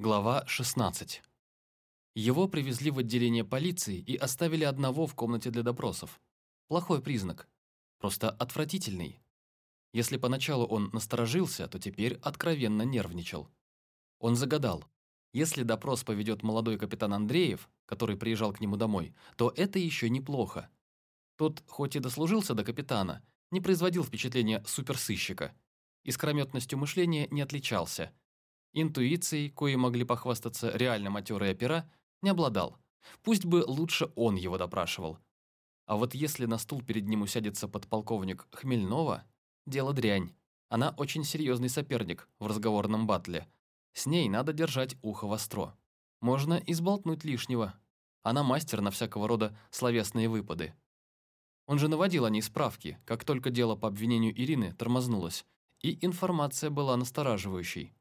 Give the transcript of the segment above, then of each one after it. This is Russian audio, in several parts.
Глава 16. Его привезли в отделение полиции и оставили одного в комнате для допросов. Плохой признак. Просто отвратительный. Если поначалу он насторожился, то теперь откровенно нервничал. Он загадал. Если допрос поведет молодой капитан Андреев, который приезжал к нему домой, то это еще неплохо. Тот, хоть и дослужился до капитана, не производил впечатления суперсыщика. Искрометностью мышления не отличался – Интуицией, кои могли похвастаться реально матерые опера, не обладал. Пусть бы лучше он его допрашивал. А вот если на стул перед ним усядется подполковник Хмельнова, дело дрянь. Она очень серьезный соперник в разговорном батле. С ней надо держать ухо востро. Можно изболтнуть лишнего. Она мастер на всякого рода словесные выпады. Он же наводил о ней справки, как только дело по обвинению Ирины тормознулось, и информация была настораживающей.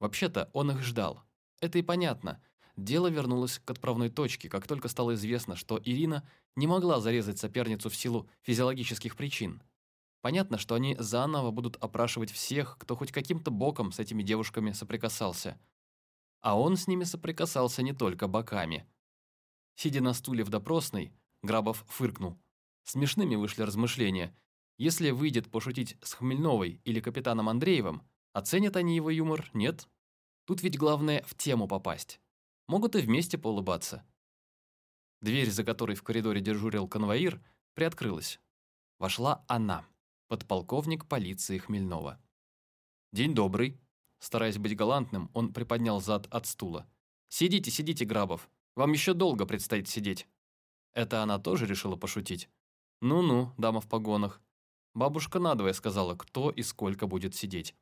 Вообще-то он их ждал. Это и понятно. Дело вернулось к отправной точке, как только стало известно, что Ирина не могла зарезать соперницу в силу физиологических причин. Понятно, что они заново будут опрашивать всех, кто хоть каким-то боком с этими девушками соприкасался. А он с ними соприкасался не только боками. Сидя на стуле в допросной, Грабов фыркнул. Смешными вышли размышления. Если выйдет пошутить с Хмельновой или капитаном Андреевым, Оценят они его юмор, нет? Тут ведь главное в тему попасть. Могут и вместе поулыбаться. Дверь, за которой в коридоре дежурил конвоир, приоткрылась. Вошла она, подполковник полиции Хмельнова. «День добрый». Стараясь быть галантным, он приподнял зад от стула. «Сидите, сидите, Грабов. Вам еще долго предстоит сидеть». Это она тоже решила пошутить. «Ну-ну, дама в погонах». Бабушка надвое сказала, кто и сколько будет сидеть.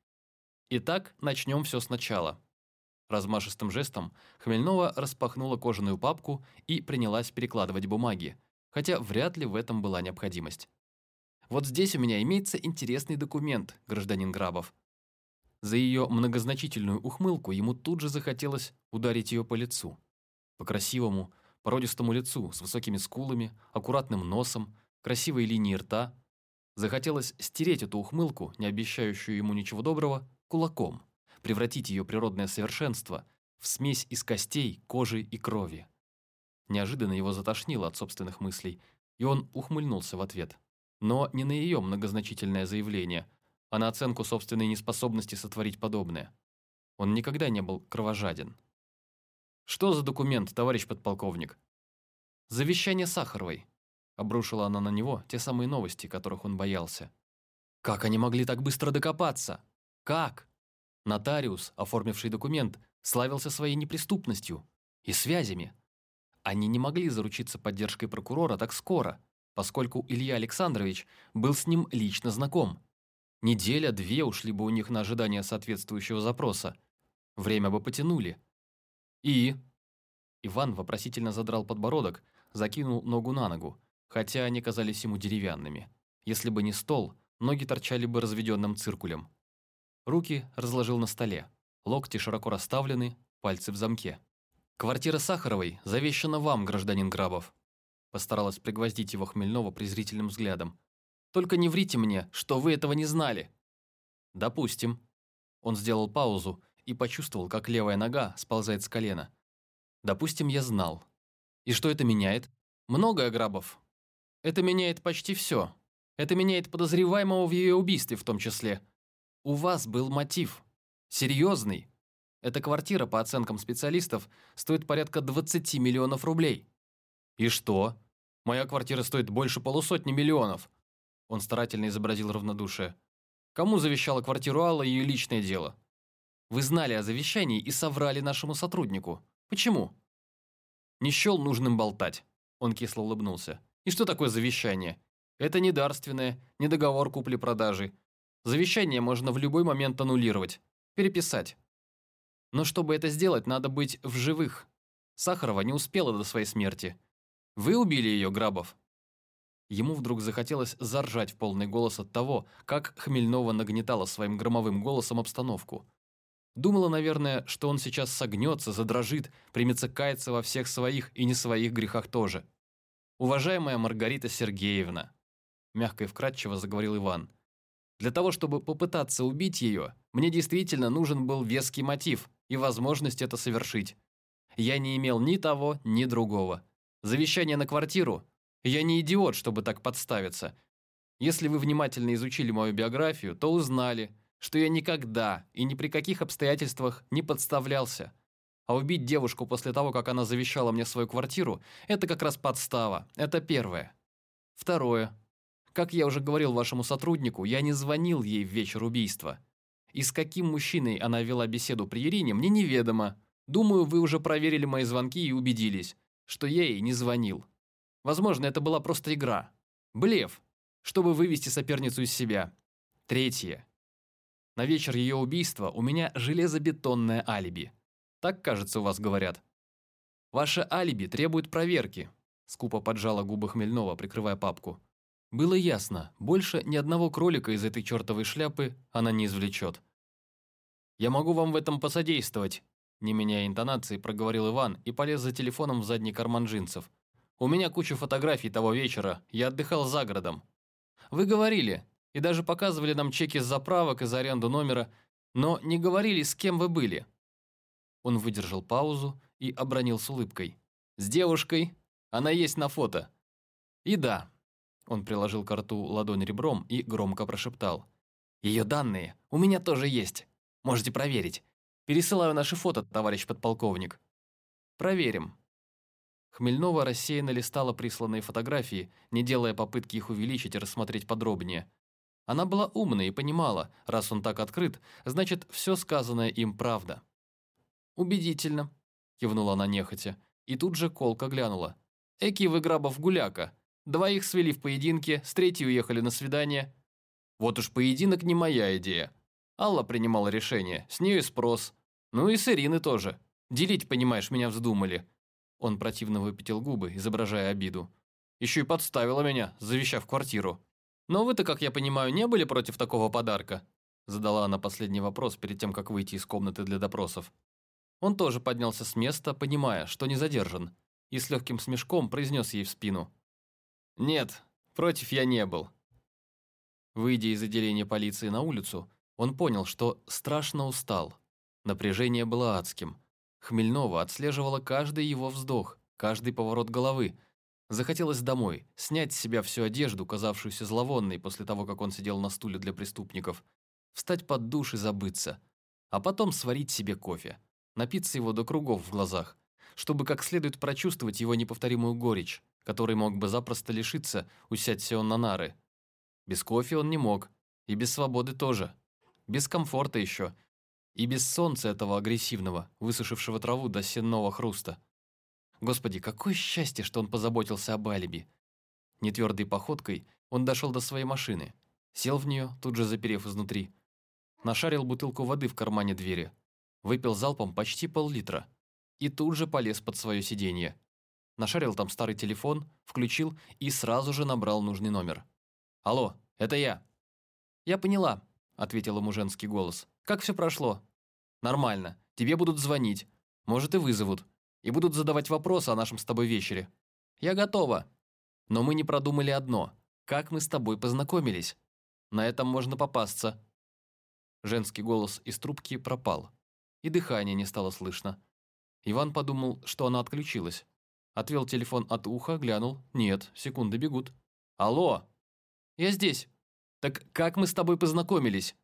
Итак, начнем все сначала. Размашистым жестом Хмельнова распахнула кожаную папку и принялась перекладывать бумаги, хотя вряд ли в этом была необходимость. Вот здесь у меня имеется интересный документ, гражданин Грабов. За ее многозначительную ухмылку ему тут же захотелось ударить ее по лицу. По красивому, породистому лицу с высокими скулами, аккуратным носом, красивой линией рта. Захотелось стереть эту ухмылку, не обещающую ему ничего доброго, кулаком, превратить ее природное совершенство в смесь из костей, кожи и крови. Неожиданно его затошнило от собственных мыслей, и он ухмыльнулся в ответ. Но не на ее многозначительное заявление, а на оценку собственной неспособности сотворить подобное. Он никогда не был кровожаден. «Что за документ, товарищ подполковник?» «Завещание Сахаровой», — обрушила она на него те самые новости, которых он боялся. «Как они могли так быстро докопаться?» Как? Нотариус, оформивший документ, славился своей неприступностью и связями. Они не могли заручиться поддержкой прокурора так скоро, поскольку Илья Александрович был с ним лично знаком. Неделя-две ушли бы у них на ожидание соответствующего запроса. Время бы потянули. И... Иван вопросительно задрал подбородок, закинул ногу на ногу, хотя они казались ему деревянными. Если бы не стол, ноги торчали бы разведенным циркулем. Руки разложил на столе. Локти широко расставлены, пальцы в замке. «Квартира Сахаровой завещана вам, гражданин Грабов», постаралась пригвоздить его Хмельнова презрительным взглядом. «Только не врите мне, что вы этого не знали». «Допустим». Он сделал паузу и почувствовал, как левая нога сползает с колена. «Допустим, я знал. И что это меняет?» «Многое, Грабов. Это меняет почти все. Это меняет подозреваемого в ее убийстве в том числе. У вас был мотив. Серьезный. Эта квартира, по оценкам специалистов, стоит порядка 20 миллионов рублей. И что? Моя квартира стоит больше полусотни миллионов. Он старательно изобразил равнодушие. Кому завещала квартиру Алла ее личное дело? Вы знали о завещании и соврали нашему сотруднику. Почему? Не счел нужным болтать. Он кисло улыбнулся. И что такое завещание? Это не дарственное, не договор купли-продажи, Завещание можно в любой момент аннулировать, переписать. Но чтобы это сделать, надо быть в живых. Сахарова не успела до своей смерти. Вы убили ее, Грабов. Ему вдруг захотелось заржать в полный голос от того, как Хмельнова нагнетала своим громовым голосом обстановку. Думала, наверное, что он сейчас согнется, задрожит, примется каяться во всех своих и не своих грехах тоже. «Уважаемая Маргарита Сергеевна», мягко и вкратчиво заговорил Иван, для того, чтобы попытаться убить ее, Мне действительно нужен был веский мотив и возможность это совершить. Я не имел ни того, ни другого. Завещание на квартиру? Я не идиот, чтобы так подставиться. Если вы внимательно изучили мою биографию, то узнали, что я никогда и ни при каких обстоятельствах не подставлялся. А убить девушку после того, как она завещала мне свою квартиру, это как раз подстава. Это первое. Второе. Как я уже говорил вашему сотруднику, я не звонил ей в вечер убийства. И с каким мужчиной она вела беседу при Ирине, мне неведомо. Думаю, вы уже проверили мои звонки и убедились, что я ей не звонил. Возможно, это была просто игра. Блеф, чтобы вывести соперницу из себя. Третье. На вечер ее убийства у меня железобетонное алиби. Так, кажется, у вас говорят. Ваше алиби требует проверки. Скупо поджала губы Хмельнова, прикрывая папку. Было ясно, больше ни одного кролика из этой чертовой шляпы она не извлечет. «Я могу вам в этом посодействовать», не меняя интонации, проговорил Иван и полез за телефоном в задний карман джинсов. «У меня куча фотографий того вечера, я отдыхал за городом. Вы говорили, и даже показывали нам чеки с заправок и за аренду номера, но не говорили, с кем вы были. Он выдержал паузу и обронил с улыбкой. «С девушкой? Она есть на фото». «И да». Он приложил к рту ладонь ребром и громко прошептал. «Ее данные у меня тоже есть. Можете проверить. Пересылаю наши фото, товарищ подполковник». «Проверим». Хмельнова рассеянно листала присланные фотографии, не делая попытки их увеличить и рассмотреть подробнее. Она была умной и понимала, раз он так открыт, значит, все сказанное им правда. «Убедительно», – кивнула она нехотя, и тут же колко глянула. «Эки вы грабов гуляка. Двоих свели в поединке, с третьей уехали на свидание. Вот уж поединок не моя идея. Алла принимала решение, с нее и спрос. Ну и с Ирины тоже. Делить, понимаешь, меня вздумали». Он противно выпятил губы, изображая обиду. «Еще и подставила меня, завещав квартиру. Но вы-то, как я понимаю, не были против такого подарка?» Задала она последний вопрос перед тем, как выйти из комнаты для допросов. Он тоже поднялся с места, понимая, что не задержан, и с легким смешком произнес ей в спину. «Нет, против я не был». Выйдя из отделения полиции на улицу, он понял, что страшно устал. Напряжение было адским. Хмельнова отслеживала каждый его вздох, каждый поворот головы. Захотелось домой, снять с себя всю одежду, казавшуюся зловонной после того, как он сидел на стуле для преступников, встать под душ и забыться, а потом сварить себе кофе напиться его до кругов в глазах, чтобы как следует прочувствовать его неповторимую горечь, которой мог бы запросто лишиться, усядься он на нары. Без кофе он не мог, и без свободы тоже, без комфорта еще, и без солнца этого агрессивного, высушившего траву до сенного хруста. Господи, какое счастье, что он позаботился об алиби. Нетвердой походкой он дошел до своей машины, сел в нее, тут же заперев изнутри, нашарил бутылку воды в кармане двери, Выпил залпом почти пол-литра. И тут же полез под свое сиденье. Нашарил там старый телефон, включил и сразу же набрал нужный номер. «Алло, это я». «Я поняла», — ответил ему женский голос. «Как все прошло?» «Нормально. Тебе будут звонить. Может, и вызовут. И будут задавать вопросы о нашем с тобой вечере. Я готова. Но мы не продумали одно. Как мы с тобой познакомились? На этом можно попасться». Женский голос из трубки пропал и дыхания не стало слышно. Иван подумал, что она отключилась. Отвел телефон от уха, глянул. Нет, секунды бегут. «Алло!» «Я здесь!» «Так как мы с тобой познакомились?»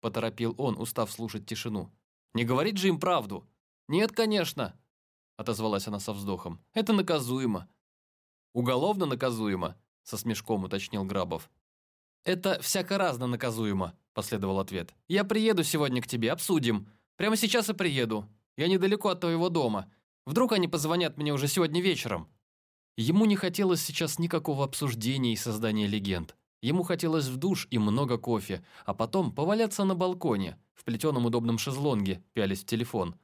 Поторопил он, устав слушать тишину. «Не говорит же им правду?» «Нет, конечно!» Отозвалась она со вздохом. «Это наказуемо!» «Уголовно наказуемо!» Со смешком уточнил Грабов. «Это всяко-разно наказуемо», последовал ответ. «Я приеду сегодня к тебе, обсудим. Прямо сейчас и приеду. Я недалеко от твоего дома. Вдруг они позвонят мне уже сегодня вечером». Ему не хотелось сейчас никакого обсуждения и создания легенд. Ему хотелось в душ и много кофе, а потом поваляться на балконе, в плетеном удобном шезлонге, пялись в телефон.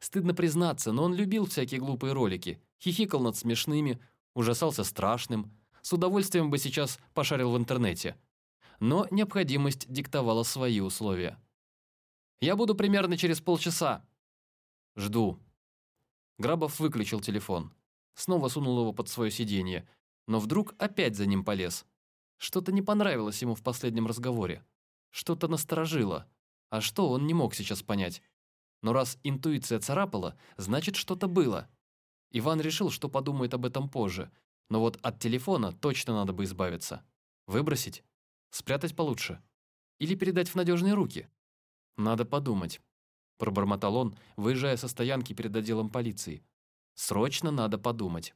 Стыдно признаться, но он любил всякие глупые ролики, хихикал над смешными, ужасался страшным, с удовольствием бы сейчас пошарил в интернете. Но необходимость диктовала свои условия. Я буду примерно через полчаса». «Жду». Грабов выключил телефон. Снова сунул его под свое сиденье, но вдруг опять за ним полез. Что-то не понравилось ему в последнем разговоре. Что-то насторожило. А что он не мог сейчас понять? Но раз интуиция царапала, значит что-то было. Иван решил, что подумает об этом позже, но вот от телефона точно надо бы избавиться. Выбросить? Спрятать получше? Или передать в надежные руки? Надо подумать. Пробормотал он, выезжая со стоянки перед отделом полиции. Срочно надо подумать.